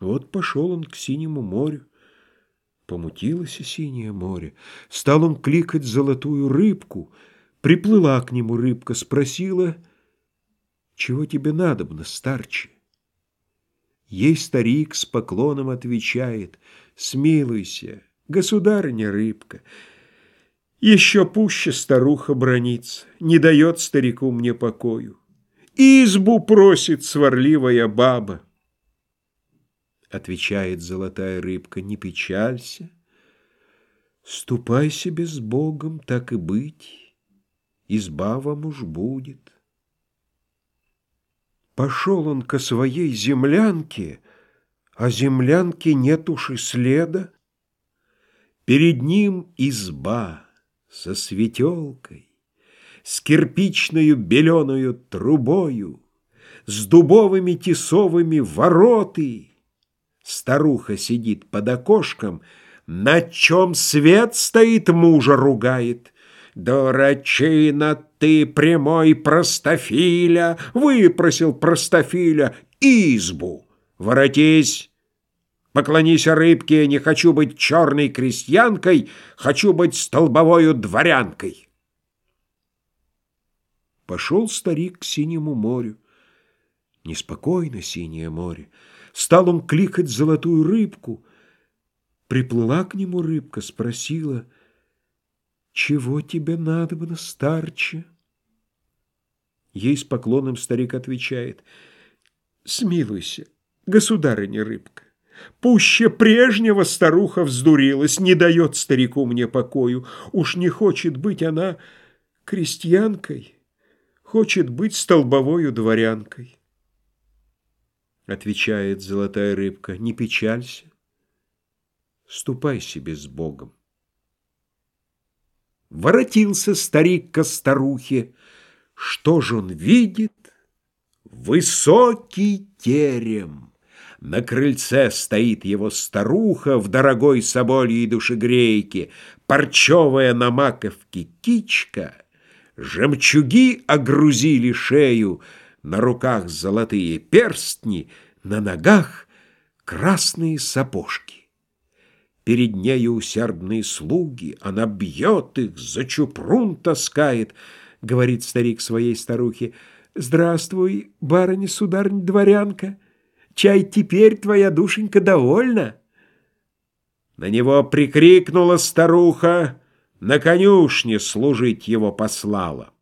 Вот пошел он к синему морю. Помутилось синее море. Стал он кликать золотую рыбку. Приплыла к нему рыбка, спросила, «Чего тебе надобно, старче?» Ей старик с поклоном отвечает, «Смилуйся, государыня рыбка, еще пуще старуха бронится, не дает старику мне покою. Избу просит сварливая баба. Отвечает золотая рыбка, не печалься, Ступай себе с Богом, так и быть, Изба вам уж будет. Пошел он ко своей землянке, А землянки нет уж и следа. Перед ним изба со светелкой, С кирпичною беленою трубою, С дубовыми тесовыми вороты. Старуха сидит под окошком, На чем свет стоит, мужа ругает. «Дурачина ты, прямой простофиля!» Выпросил простофиля избу. «Воротись!» Поклонись рыбке, не хочу быть черной крестьянкой, хочу быть столбовою дворянкой. Пошел старик к синему морю. Неспокойно синее море. Стал он кликать золотую рыбку. Приплыла к нему рыбка, спросила, «Чего тебе надобно, старче?» Ей с поклоном старик отвечает, «Смилуйся, государыня рыбка, Пуще прежнего старуха вздурилась, не дает старику мне покою. Уж не хочет быть она крестьянкой, хочет быть столбовою дворянкой. Отвечает золотая рыбка, не печалься, ступай себе с Богом. Воротился старик ко старухе. Что же он видит? Высокий терем. На крыльце стоит его старуха в дорогой собольей душегрейке, парчевая на маковке кичка, жемчуги огрузили шею, на руках золотые перстни, на ногах красные сапожки. Перед нею усердные слуги, она бьет их, за чупрун таскает, говорит старик своей старухе, «Здравствуй, барыня-сударня-дворянка!» Чай теперь твоя душенька довольна?» На него прикрикнула старуха, на конюшне служить его послала.